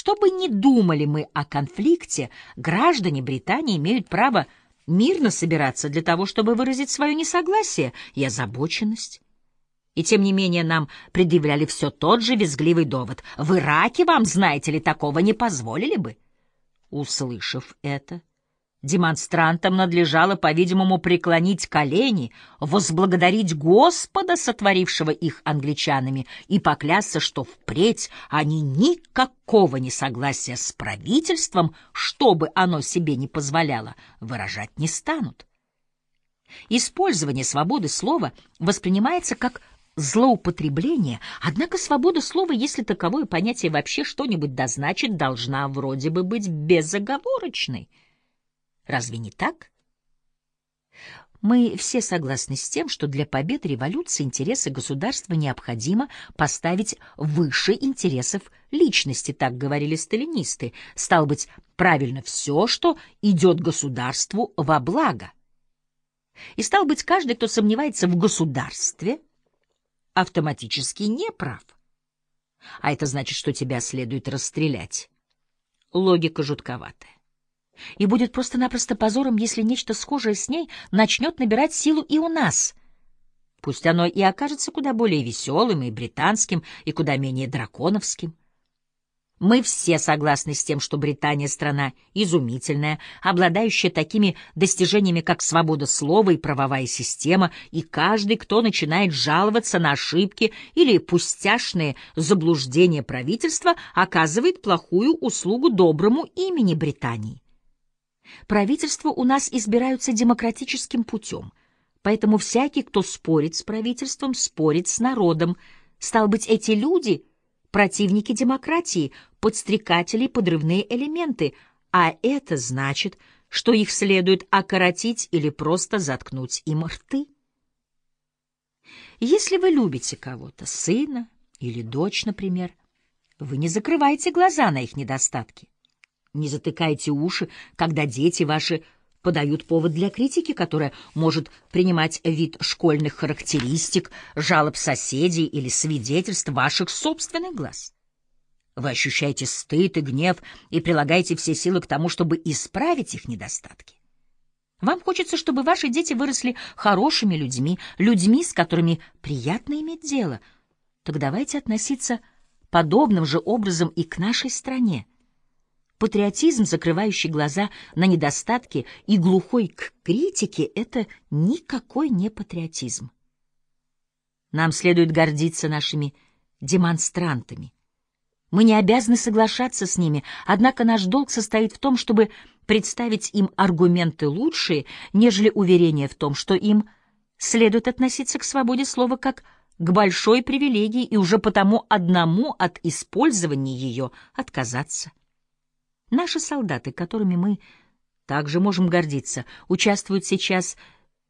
Что бы ни думали мы о конфликте, граждане Британии имеют право мирно собираться для того, чтобы выразить свое несогласие и озабоченность. И тем не менее нам предъявляли все тот же визгливый довод. В Ираке вам, знаете ли, такого не позволили бы. Услышав это, демонстрантам надлежало, по-видимому, преклонить колени, возблагодарить Господа, сотворившего их англичанами, и поклясться, что впредь они никакого несогласия с правительством, что бы оно себе не позволяло, выражать не станут. Использование свободы слова воспринимается как злоупотребление, однако свобода слова, если таковое понятие вообще что-нибудь дозначит, должна вроде бы быть безоговорочной. Разве не так? Мы все согласны с тем, что для победы революции интересы государства необходимо поставить выше интересов личности, так говорили сталинисты. Стало быть, правильно все, что идет государству во благо. И стал быть, каждый, кто сомневается в государстве, автоматически не прав. А это значит, что тебя следует расстрелять. Логика жутковатая. И будет просто-напросто позором, если нечто схожее с ней начнет набирать силу и у нас. Пусть оно и окажется куда более веселым и британским, и куда менее драконовским. Мы все согласны с тем, что Британия — страна изумительная, обладающая такими достижениями, как свобода слова и правовая система, и каждый, кто начинает жаловаться на ошибки или пустяшные заблуждения правительства, оказывает плохую услугу доброму имени Британии. Правительства у нас избираются демократическим путем, поэтому всякий, кто спорит с правительством, спорит с народом. Стал быть, эти люди — противники демократии, подстрекатели, подрывные элементы, а это значит, что их следует окоротить или просто заткнуть им рты. Если вы любите кого-то, сына или дочь, например, вы не закрываете глаза на их недостатки. Не затыкайте уши, когда дети ваши подают повод для критики, которая может принимать вид школьных характеристик, жалоб соседей или свидетельств ваших собственных глаз. Вы ощущаете стыд и гнев и прилагаете все силы к тому, чтобы исправить их недостатки. Вам хочется, чтобы ваши дети выросли хорошими людьми, людьми, с которыми приятно иметь дело. Так давайте относиться подобным же образом и к нашей стране. Патриотизм, закрывающий глаза на недостатки и глухой к критике, — это никакой не патриотизм. Нам следует гордиться нашими демонстрантами. Мы не обязаны соглашаться с ними, однако наш долг состоит в том, чтобы представить им аргументы лучшие, нежели уверение в том, что им следует относиться к свободе слова как к большой привилегии и уже потому одному от использования ее отказаться. Наши солдаты, которыми мы также можем гордиться, участвуют сейчас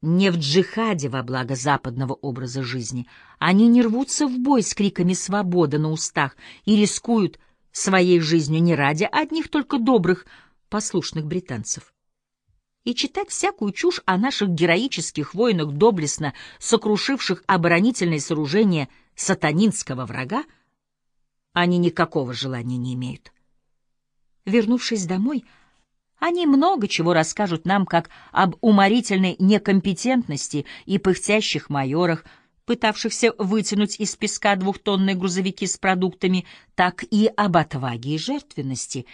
не в джихаде во благо западного образа жизни. Они не рвутся в бой с криками «свобода» на устах и рискуют своей жизнью не ради одних только добрых, послушных британцев. И читать всякую чушь о наших героических воинах, доблестно сокрушивших оборонительные сооружения сатанинского врага, они никакого желания не имеют. Вернувшись домой, они много чего расскажут нам как об уморительной некомпетентности и пыхтящих майорах, пытавшихся вытянуть из песка двухтонные грузовики с продуктами, так и об отваге и жертвенности,